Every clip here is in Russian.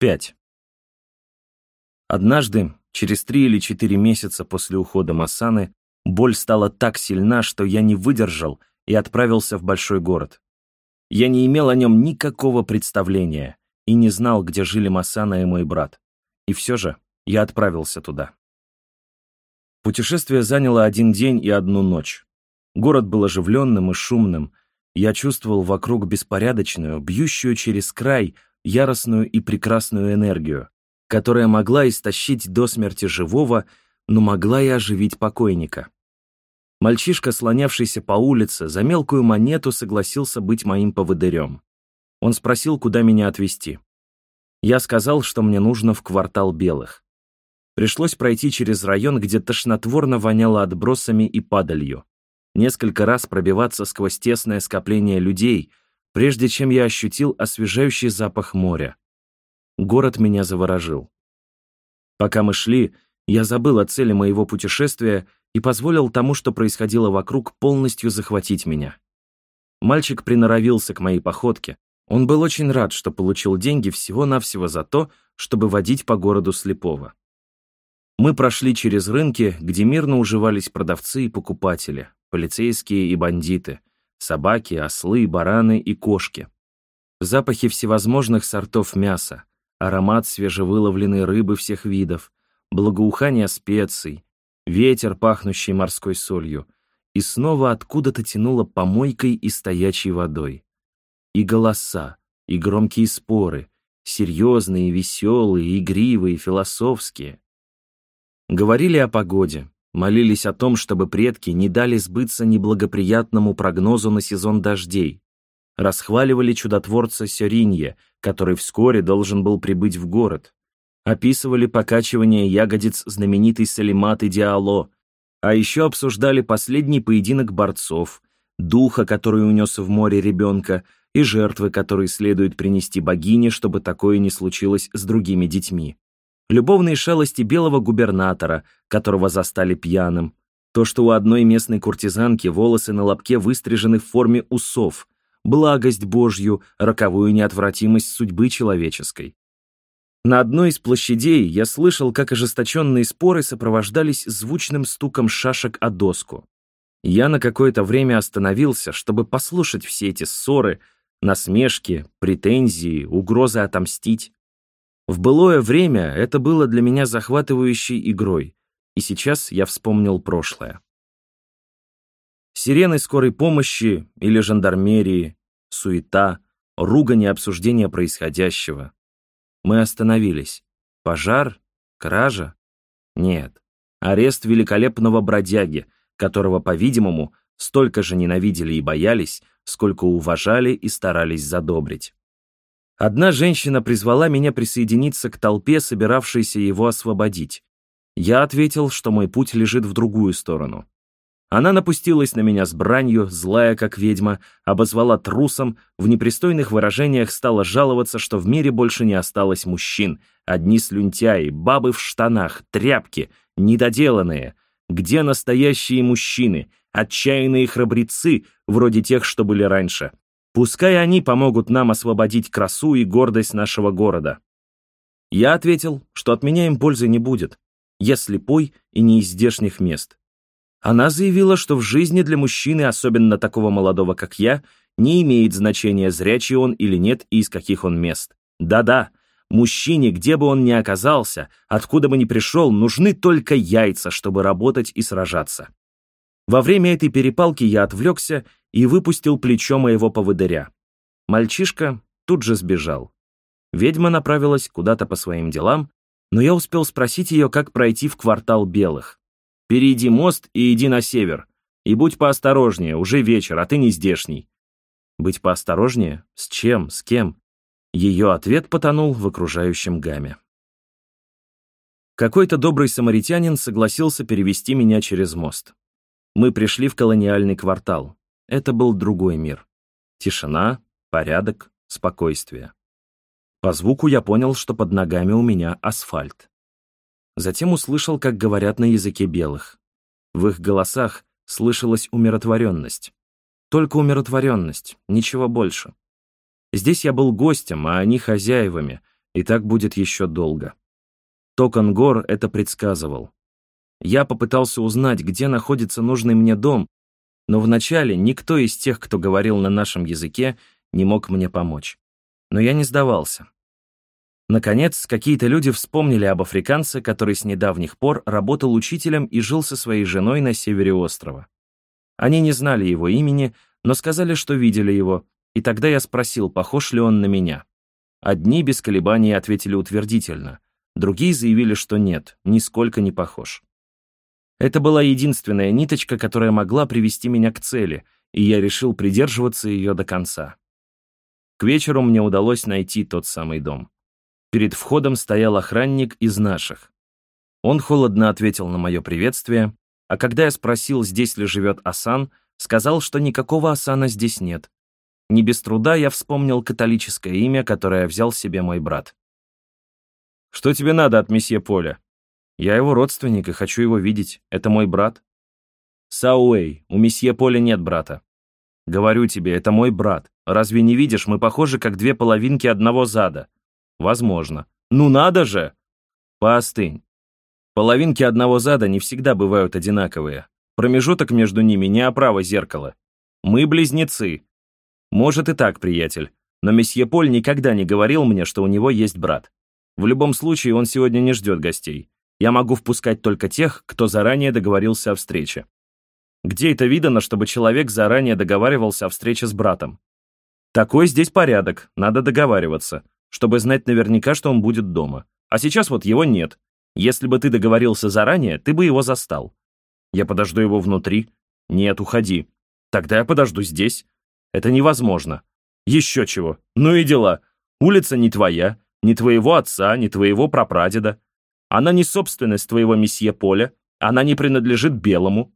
5. Однажды, через три или четыре месяца после ухода Масаны, боль стала так сильна, что я не выдержал и отправился в большой город. Я не имел о нем никакого представления и не знал, где жили Масана и мой брат. И все же я отправился туда. Путешествие заняло один день и одну ночь. Город был оживленным и шумным. Я чувствовал вокруг беспорядочную, бьющую через край, яростную и прекрасную энергию, которая могла истощить до смерти живого, но могла и оживить покойника. Мальчишка, слонявшийся по улице, за мелкую монету согласился быть моим поводырем. Он спросил, куда меня отвезти. Я сказал, что мне нужно в квартал белых. Пришлось пройти через район, где тошнотворно воняло отбросами и падалью. Несколько раз пробиваться сквозь тесное скопление людей, прежде чем я ощутил освежающий запах моря. Город меня заворожил. Пока мы шли, я забыл о цели моего путешествия и позволил тому, что происходило вокруг, полностью захватить меня. Мальчик приноровился к моей походке. Он был очень рад, что получил деньги всего-навсего за то, чтобы водить по городу слепого. Мы прошли через рынки, где мирно уживались продавцы и покупатели, полицейские и бандиты, собаки, ослы, бараны и кошки. Запахи всевозможных сортов мяса, аромат свежевыловленной рыбы всех видов, благоухание специй, ветер, пахнущий морской солью, и снова откуда-то тянуло помойкой и стоячей водой. И голоса, и громкие споры, серьезные, веселые, игривые, философские. Говорили о погоде, молились о том, чтобы предки не дали сбыться неблагоприятному прогнозу на сезон дождей, расхваливали чудотворца Сёринье, который вскоре должен был прибыть в город, описывали покачивание ягодиц знаменитой Салиматы Диало, а еще обсуждали последний поединок борцов, духа, который унес в море ребенка, и жертвы, которые следует принести богине, чтобы такое не случилось с другими детьми. Любовные шалости белого губернатора, которого застали пьяным, то, что у одной местной куртизанки волосы на лобке выстрижены в форме усов, благость Божью, роковую неотвратимость судьбы человеческой. На одной из площадей я слышал, как ожесточенные споры сопровождались звучным стуком шашек о доску. Я на какое-то время остановился, чтобы послушать все эти ссоры, насмешки, претензии, угрозы отомстить. В былое время это было для меня захватывающей игрой, и сейчас я вспомнил прошлое. Сирены скорой помощи или жандармерии, суета, ругань и обсуждение происходящего. Мы остановились. Пожар? Кража? Нет. Арест великолепного бродяги, которого, по-видимому, столько же ненавидели и боялись, сколько уважали и старались задобрить. Одна женщина призвала меня присоединиться к толпе, собиравшейся его освободить. Я ответил, что мой путь лежит в другую сторону. Она напустилась на меня с бранью, злая как ведьма, обозвала трусом, в непристойных выражениях стала жаловаться, что в мире больше не осталось мужчин. Одни слюнтяи, бабы в штанах, тряпки, недоделанные. Где настоящие мужчины, отчаянные храбрецы, вроде тех, что были раньше? Пускай они помогут нам освободить красу и гордость нашего города. Я ответил, что от меня им пользы не будет. Я слепой и не из здешних мест. Она заявила, что в жизни для мужчины, особенно такого молодого, как я, не имеет значения, зрячий он или нет и из каких он мест. Да-да, мужчине, где бы он ни оказался, откуда бы ни пришел, нужны только яйца, чтобы работать и сражаться. Во время этой перепалки я отвлекся и выпустил плечо моего поводыря. Мальчишка тут же сбежал. Ведьма направилась куда-то по своим делам, но я успел спросить ее, как пройти в квартал белых. Перейди мост и иди на север. И будь поосторожнее, уже вечер, а ты не здешний. Быть поосторожнее? С чем? С кем? Ее ответ потонул в окружающем гамме. Какой-то добрый самаритянин согласился перевести меня через мост. Мы пришли в колониальный квартал. Это был другой мир. Тишина, порядок, спокойствие. По звуку я понял, что под ногами у меня асфальт. Затем услышал, как говорят на языке белых. В их голосах слышалась умиротворенность. Только умиротворенность, ничего больше. Здесь я был гостем, а они хозяевами, И так будет еще долго. Токон-Гор это предсказывал. Я попытался узнать, где находится нужный мне дом, но вначале никто из тех, кто говорил на нашем языке, не мог мне помочь. Но я не сдавался. Наконец, какие-то люди вспомнили об африканце, который с недавних пор работал учителем и жил со своей женой на севере острова. Они не знали его имени, но сказали, что видели его, и тогда я спросил, похож ли он на меня. Одни без колебаний ответили утвердительно, другие заявили, что нет, нисколько не похож. Это была единственная ниточка, которая могла привести меня к цели, и я решил придерживаться ее до конца. К вечеру мне удалось найти тот самый дом. Перед входом стоял охранник из наших. Он холодно ответил на мое приветствие, а когда я спросил, здесь ли живет Асан, сказал, что никакого Асана здесь нет. Не без труда я вспомнил католическое имя, которое взял себе мой брат. «Что тебе надо от месье Поля?» «Я его родственник и хочу его видеть. Это мой брат». «Сауэй, у месье Поля нет брата». «Говорю тебе, это мой брат. Разве не видишь, мы похожи, как две половинки одного зада. Возможно. Ну надо же! Поостынь. Половинки одного зада не всегда бывают одинаковые. Промежуток между ними не оправа зеркала. Мы близнецы. Может и так, приятель. Но месье Поль никогда не говорил мне, что у него есть брат. В любом случае, он сегодня не ждет гостей. Я могу впускать только тех, кто заранее договорился о встрече. Где это видано, чтобы человек заранее договаривался о встрече с братом? Такой здесь порядок, надо договариваться чтобы знать наверняка, что он будет дома. А сейчас вот его нет. Если бы ты договорился заранее, ты бы его застал. Я подожду его внутри. Нет, уходи. Тогда я подожду здесь. Это невозможно. Еще чего. Ну и дела. Улица не твоя, не твоего отца, не твоего прапрадеда. Она не собственность твоего месье Поля, она не принадлежит белому.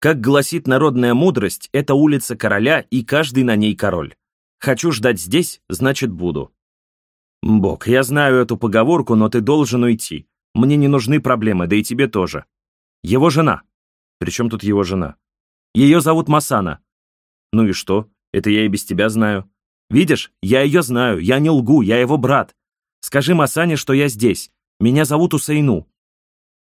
Как гласит народная мудрость, это улица короля, и каждый на ней король. Хочу ждать здесь, значит буду. «Бог, я знаю эту поговорку, но ты должен уйти. Мне не нужны проблемы, да и тебе тоже. Его жена. Причем тут его жена? Ее зовут Масана. Ну и что? Это я и без тебя знаю. Видишь, я ее знаю, я не лгу, я его брат. Скажи Масане, что я здесь. Меня зовут Усейну.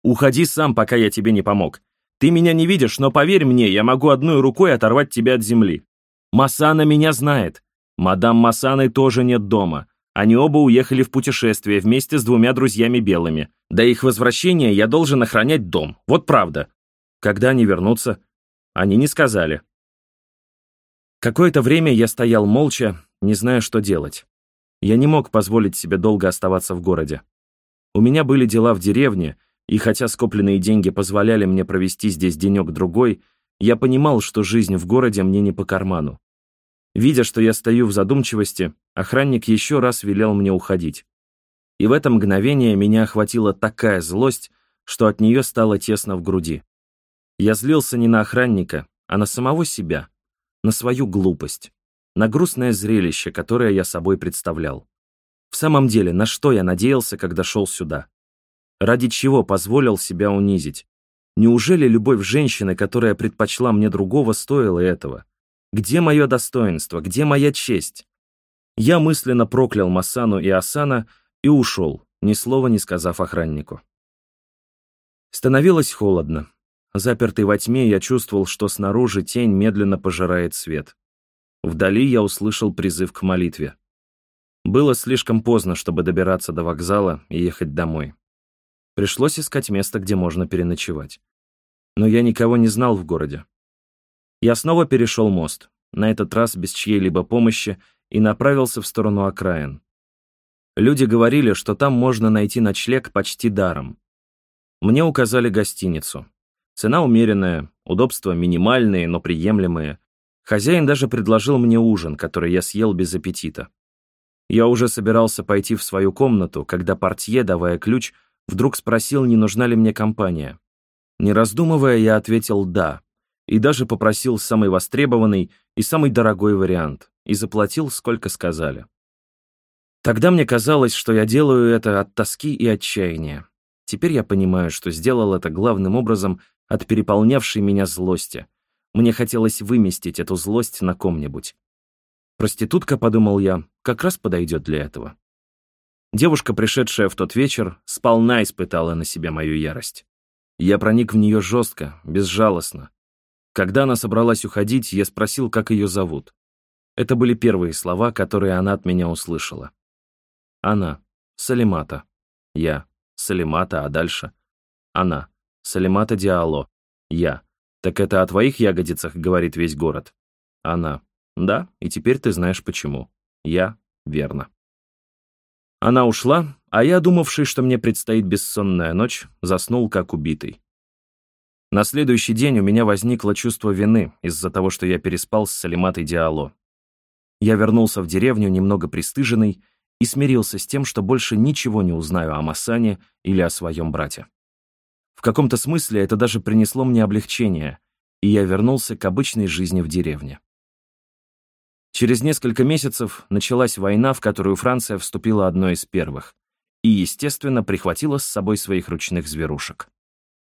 Уходи сам, пока я тебе не помог. Ты меня не видишь, но поверь мне, я могу одной рукой оторвать тебя от земли. Масана меня знает. Мадам Масаны тоже нет дома. Они оба уехали в путешествие вместе с двумя друзьями белыми. До их возвращения я должен охранять дом. Вот правда. Когда они вернутся? Они не сказали. Какое-то время я стоял молча, не зная, что делать. Я не мог позволить себе долго оставаться в городе. У меня были дела в деревне, и хотя скопленные деньги позволяли мне провести здесь денек-другой, я понимал, что жизнь в городе мне не по карману. Видя, что я стою в задумчивости, охранник еще раз велел мне уходить. И в это мгновение меня охватила такая злость, что от нее стало тесно в груди. Я злился не на охранника, а на самого себя, на свою глупость, на грустное зрелище, которое я собой представлял. В самом деле, на что я надеялся, когда шел сюда? Ради чего позволил себя унизить? Неужели любовь женщины, которая предпочла мне другого, стоила этого? Где мое достоинство? Где моя честь? Я мысленно проклял Масану и Асана и ушел, ни слова не сказав охраннику. Становилось холодно. Запертый во тьме, я чувствовал, что снаружи тень медленно пожирает свет. Вдали я услышал призыв к молитве. Было слишком поздно, чтобы добираться до вокзала и ехать домой. Пришлось искать место, где можно переночевать. Но я никого не знал в городе. Я снова перешел мост, на этот раз без чьей-либо помощи, и направился в сторону окраин. Люди говорили, что там можно найти ночлег почти даром. Мне указали гостиницу. Цена умеренная, удобства минимальные, но приемлемые. Хозяин даже предложил мне ужин, который я съел без аппетита. Я уже собирался пойти в свою комнату, когда портье, давая ключ, вдруг спросил, не нужна ли мне компания. Не раздумывая, я ответил «да», и даже попросил самый востребованный и самый дорогой вариант, и заплатил, сколько сказали. Тогда мне казалось, что я делаю это от тоски и отчаяния. Теперь я понимаю, что сделал это главным образом от переполнявшей меня злости. Мне хотелось выместить эту злость на ком-нибудь. Проститутка, подумал я, как раз подойдет для этого. Девушка, пришедшая в тот вечер, сполна испытала на себе мою ярость. Я проник в нее жестко, безжалостно. Когда она собралась уходить, я спросил, как ее зовут. Это были первые слова, которые она от меня услышала. Она. Салимата. Я. Салимата, а дальше? Она. Салимата Диало. Я. Так это о твоих ягодицах, говорит весь город. Она. Да, и теперь ты знаешь почему. Я. Верно. Она ушла, а я, думавший, что мне предстоит бессонная ночь, заснул как убитый. На следующий день у меня возникло чувство вины из-за того, что я переспал с Салиматой Диало. Я вернулся в деревню немного пристыженный и смирился с тем, что больше ничего не узнаю о Масане или о своем брате. В каком-то смысле это даже принесло мне облегчение, и я вернулся к обычной жизни в деревне. Через несколько месяцев началась война, в которую Франция вступила одной из первых, и, естественно, прихватила с собой своих ручных зверушек.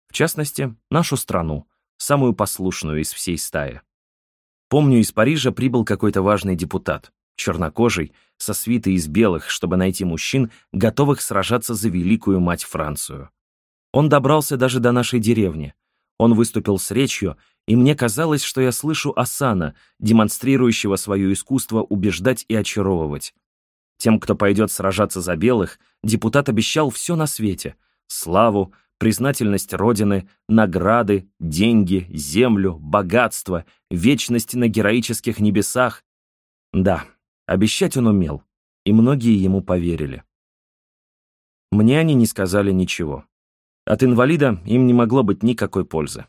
В частности, нашу страну, самую послушную из всей стаи. Помню, из Парижа прибыл какой-то важный депутат, чернокожий, со свитой из белых, чтобы найти мужчин, готовых сражаться за великую мать Францию. Он добрался даже до нашей деревни. Он выступил с речью, и мне казалось, что я слышу Асана, демонстрирующего свое искусство убеждать и очаровывать. Тем, кто пойдет сражаться за белых, депутат обещал все на свете — славу, признательность Родины, награды, деньги, землю, богатство, вечность на героических небесах. Да, обещать он умел, и многие ему поверили. Мне они не сказали ничего. От инвалида им не могло быть никакой пользы.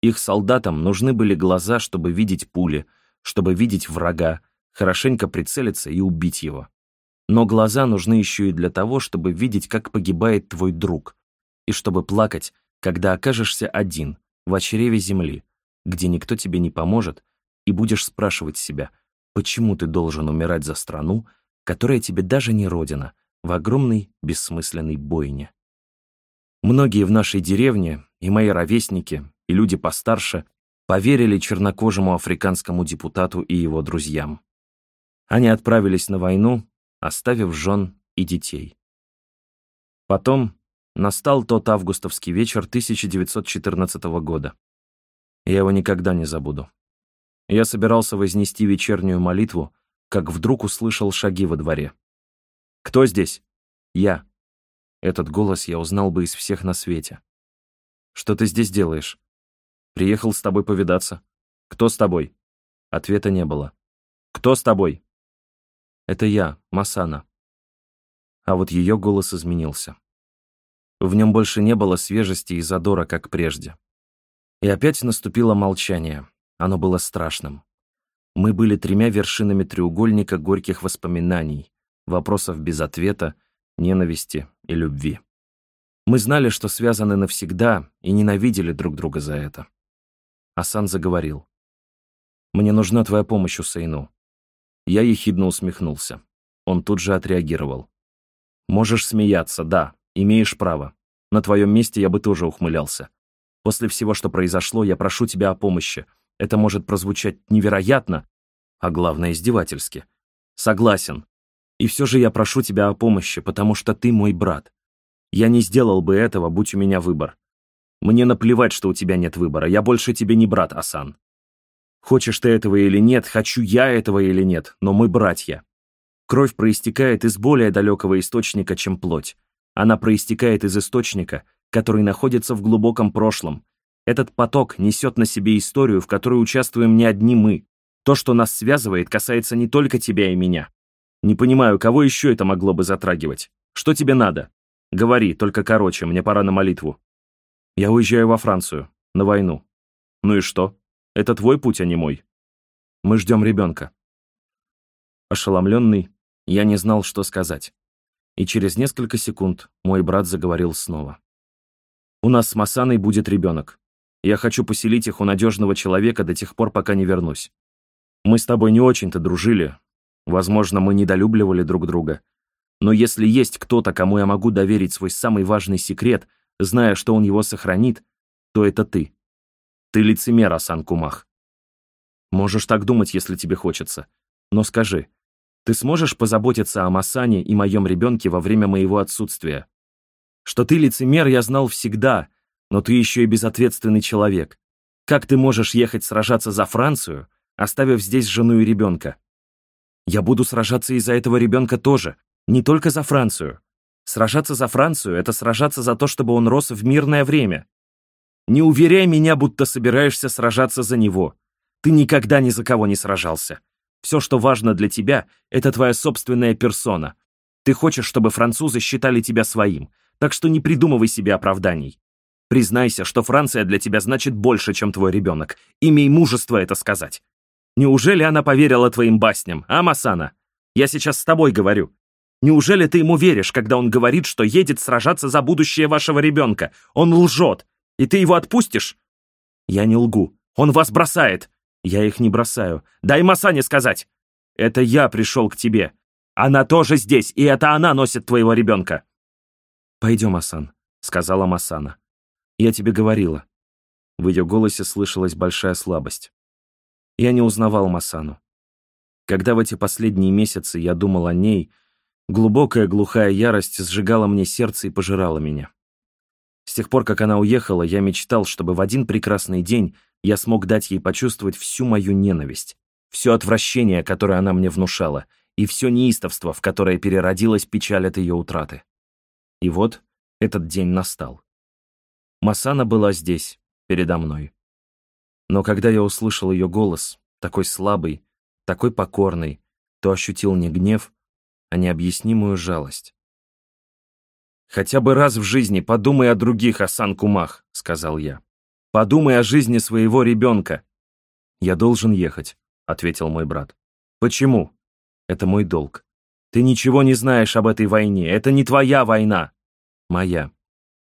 Их солдатам нужны были глаза, чтобы видеть пули, чтобы видеть врага, хорошенько прицелиться и убить его. Но глаза нужны еще и для того, чтобы видеть, как погибает твой друг, и чтобы плакать, когда окажешься один, в чреве земли, где никто тебе не поможет, и будешь спрашивать себя, почему ты должен умирать за страну, которая тебе даже не родина, в огромной бессмысленной бойне. Многие в нашей деревне, и мои ровесники, и люди постарше, поверили чернокожему африканскому депутату и его друзьям. Они отправились на войну, оставив жен и детей. Потом настал тот августовский вечер 1914 года. Я его никогда не забуду. Я собирался вознести вечернюю молитву, как вдруг услышал шаги во дворе. «Кто здесь?» «Я». Этот голос я узнал бы из всех на свете. «Что ты здесь делаешь?» «Приехал с тобой повидаться». «Кто с тобой?» Ответа не было. «Кто с тобой?» Это я, Масана. А вот ее голос изменился. В нем больше не было свежести и задора, как прежде. И опять наступило молчание. Оно было страшным. Мы были тремя вершинами треугольника горьких воспоминаний, вопросов без ответа, ненависти и любви. Мы знали, что связаны навсегда, и ненавидели друг друга за это. Асан заговорил. «Мне нужна твоя помощь, Усейну. Я ехидно усмехнулся. Он тут же отреагировал. «Можешь смеяться, да, имеешь право. На твоем месте я бы тоже ухмылялся. После всего, что произошло, я прошу тебя о помощи. Это может прозвучать невероятно, а главное, издевательски. Согласен. И все же я прошу тебя о помощи, потому что ты мой брат. Я не сделал бы этого, будь у меня выбор. Мне наплевать, что у тебя нет выбора. Я больше тебе не брат, Асан. Хочешь ты этого или нет, хочу я этого или нет, но мы братья. Кровь проистекает из более далекого источника, чем плоть. Она проистекает из источника, который находится в глубоком прошлом. Этот поток несет на себе историю, в которой участвуем не одни мы. То, что нас связывает, касается не только тебя и меня. Не понимаю, кого еще это могло бы затрагивать. Что тебе надо? Говори, только короче, мне пора на молитву. Я уезжаю во Францию, на войну. Ну и что? Это твой путь, а не мой. Мы ждем ребенка. Ошеломленный, я не знал, что сказать. И через несколько секунд мой брат заговорил снова. «У нас с Масаной будет ребенок. Я хочу поселить их у надежного человека до тех пор, пока не вернусь. Мы с тобой не очень-то дружили. Возможно, мы недолюбливали друг друга. Но если есть кто-то, кому я могу доверить свой самый важный секрет, зная, что он его сохранит, то это ты. Ты лицемер, Асан Кумах. Можешь так думать, если тебе хочется. Но скажи, Ты сможешь позаботиться о Масане и моем ребенке во время моего отсутствия? Что ты лицемер, я знал всегда, но ты еще и безответственный человек. Как ты можешь ехать сражаться за Францию, оставив здесь жену и ребенка? Я буду сражаться из-за этого ребенка тоже, не только за Францию. Сражаться за Францию — это сражаться за то, чтобы он рос в мирное время. Не уверяй меня, будто собираешься сражаться за него. Ты никогда ни за кого не сражался. Все, что важно для тебя, это твоя собственная персона. Ты хочешь, чтобы французы считали тебя своим, так что не придумывай себе оправданий. Признайся, что Франция для тебя значит больше, чем твой ребенок. Имей мужество это сказать. Неужели она поверила твоим басням, а, Масана? Я сейчас с тобой говорю. Неужели ты ему веришь, когда он говорит, что едет сражаться за будущее вашего ребенка? Он лжет. И ты его отпустишь? Я не лгу. Он вас бросает. Я их не бросаю. Дай Масане сказать. Это я пришел к тебе. Она тоже здесь, и это она носит твоего ребенка. Пойдем, Асан, сказала Масана. Я тебе говорила. В ее голосе слышалась большая слабость. Я не узнавал Масану. Когда в эти последние месяцы я думал о ней, глубокая глухая ярость сжигала мне сердце и пожирала меня. С тех пор, как она уехала, я мечтал, чтобы в один прекрасный день я смог дать ей почувствовать всю мою ненависть, все отвращение, которое она мне внушала, и все неистовство, в которое переродилась печаль от ее утраты. И вот этот день настал. Масана была здесь, передо мной. Но когда я услышал ее голос, такой слабый, такой покорный, то ощутил не гнев, а необъяснимую жалость. «Хотя бы раз в жизни подумай о других, Асан Кумах», — сказал я. Подумай о жизни своего ребенка». «Я должен ехать», — ответил мой брат. «Почему?» «Это мой долг. Ты ничего не знаешь об этой войне. Это не твоя война». «Моя.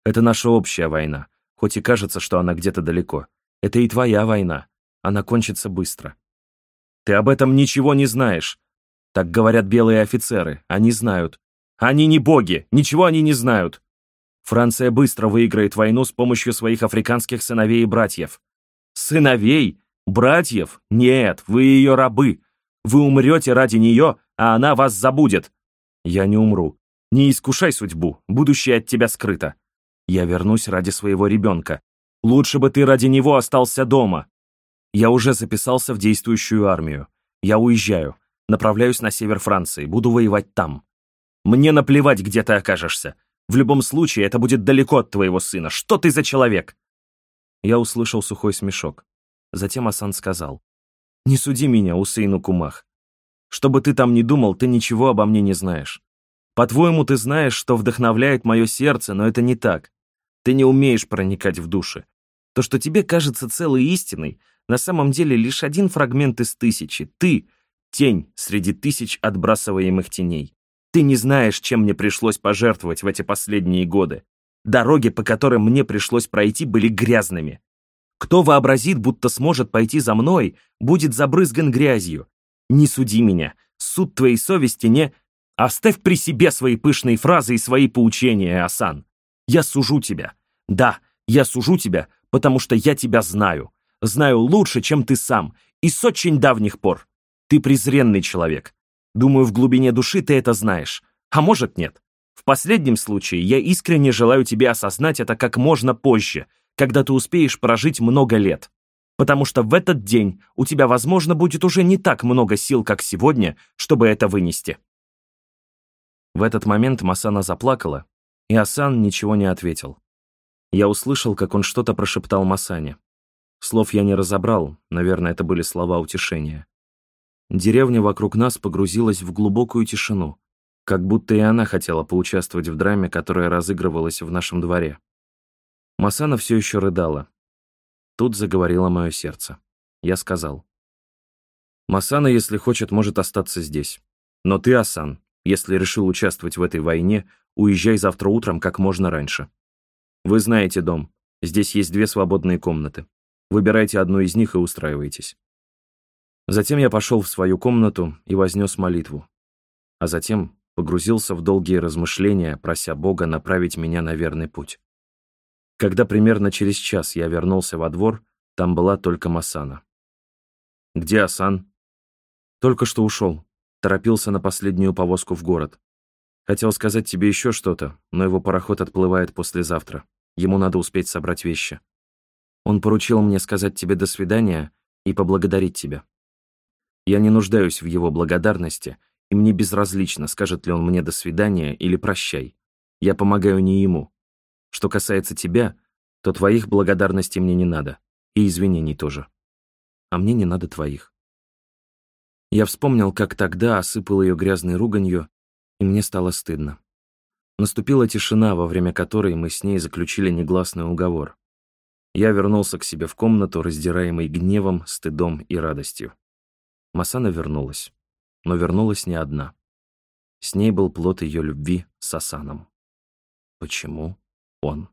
Это наша общая война, хоть и кажется, что она где-то далеко. Это и твоя война. Она кончится быстро». «Ты об этом ничего не знаешь», так говорят белые офицеры. Они знают. Они не боги. Ничего они не знают. Франция быстро выиграет войну с помощью своих африканских сыновей и братьев. Сыновей? Братьев? Нет, вы ее рабы. Вы умрете ради нее, а она вас забудет. Я не умру. Не искушай судьбу, будущее от тебя скрыто. Я вернусь ради своего ребенка. Лучше бы ты ради него остался дома. Я уже записался в действующую армию. Я уезжаю. Направляюсь на север Франции, буду воевать там. Мне наплевать, где ты окажешься. В любом случае, это будет далеко от твоего сына. Что ты за человек?» Я услышал сухой смешок. Затем Асан сказал. «Не суди меня, Усейну Кумах. Что бы ты там ни думал, ты ничего обо мне не знаешь. По-твоему, ты знаешь, что вдохновляет мое сердце, но это не так. Ты не умеешь проникать в души. То, что тебе кажется целой истиной, на самом деле лишь один фрагмент из тысячи. Ты — тень среди тысяч отбрасываемых теней. Ты не знаешь, чем мне пришлось пожертвовать в эти последние годы. Дороги, по которым мне пришлось пройти, были грязными. Кто вообразит, будто сможет пойти за мной, будет забрызган грязью. Не суди меня. Суд твоей совести не... Оставь при себе свои пышные фразы и свои поучения, Асан. Я сужу тебя. Да, я сужу тебя, потому что я тебя знаю. Знаю лучше, чем ты сам. И с очень давних пор. Ты презренный человек. Думаю, в глубине души ты это знаешь. А может, нет. В последнем случае я искренне желаю тебе осознать это как можно позже, когда ты успеешь прожить много лет. Потому что в этот день у тебя, возможно, будет уже не так много сил, как сегодня, чтобы это вынести. В этот момент Масана заплакала, и Асан ничего не ответил. Я услышал, как он что-то прошептал Масане. Слов я не разобрал, наверное, это были слова утешения. Деревня вокруг нас погрузилась в глубокую тишину, как будто и она хотела поучаствовать в драме, которая разыгрывалась в нашем дворе. Масана все еще рыдала. Тут заговорило мое сердце. Я сказал. «Масана, если хочет, может остаться здесь. Но ты, Асан, если решил участвовать в этой войне, уезжай завтра утром как можно раньше. Вы знаете дом. Здесь есть две свободные комнаты. Выбирайте одну из них и устраивайтесь. Затем я пошел в свою комнату и вознес молитву. А затем погрузился в долгие размышления, прося Бога направить меня на верный путь. Когда примерно через час я вернулся во двор, там была только Масана. «Где Асан?» «Только что ушел. Торопился на последнюю повозку в город. Хотел сказать тебе еще что-то, но его пароход отплывает послезавтра. Ему надо успеть собрать вещи. Он поручил мне сказать тебе «до свидания» и поблагодарить тебя. Я не нуждаюсь в его благодарности, и мне безразлично, скажет ли он мне «до свидания» или «прощай». Я помогаю не ему. Что касается тебя, то твоих благодарностей мне не надо, и извинений тоже. А мне не надо твоих. Я вспомнил, как тогда осыпал ее грязной руганью, и мне стало стыдно. Наступила тишина, во время которой мы с ней заключили негласный уговор. Я вернулся к себе в комнату, раздираемый гневом, стыдом и радостью. Масана вернулась, но вернулась не одна. С ней был плод ее любви с Асаном. Почему он?